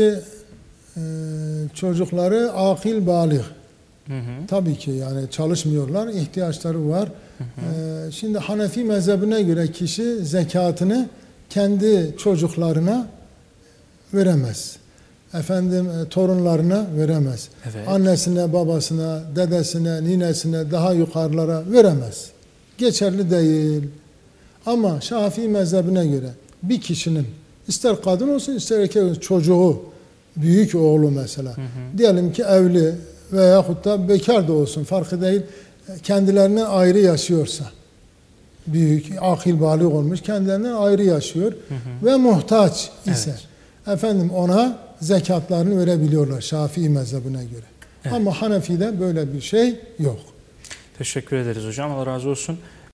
e, çocukları akil. Hı hı. Tabii ki yani çalışmıyorlar, ihtiyaçları var. Ee, şimdi Hanefi mezhebine göre kişi zekatını kendi çocuklarına veremez. Efendim e, torunlarına veremez. Evet. Annesine, babasına, dedesine, ninesine daha yukarılara veremez. Geçerli değil. Ama Şafii mezhebine göre bir kişinin ister kadın olsun ister erkek olsun çocuğu, büyük oğlu mesela. Diyelim ki evli veyahut da bekar da olsun farkı değil. Kendilerinden ayrı yaşıyorsa büyük, akil balik olmuş kendilerinden ayrı yaşıyor ve muhtaç ise efendim ona zekatlarını verebiliyorlar Şafii mezhebine göre. Evet. Ama Hanefi'de böyle bir şey yok. Teşekkür ederiz hocam. Allah razı olsun.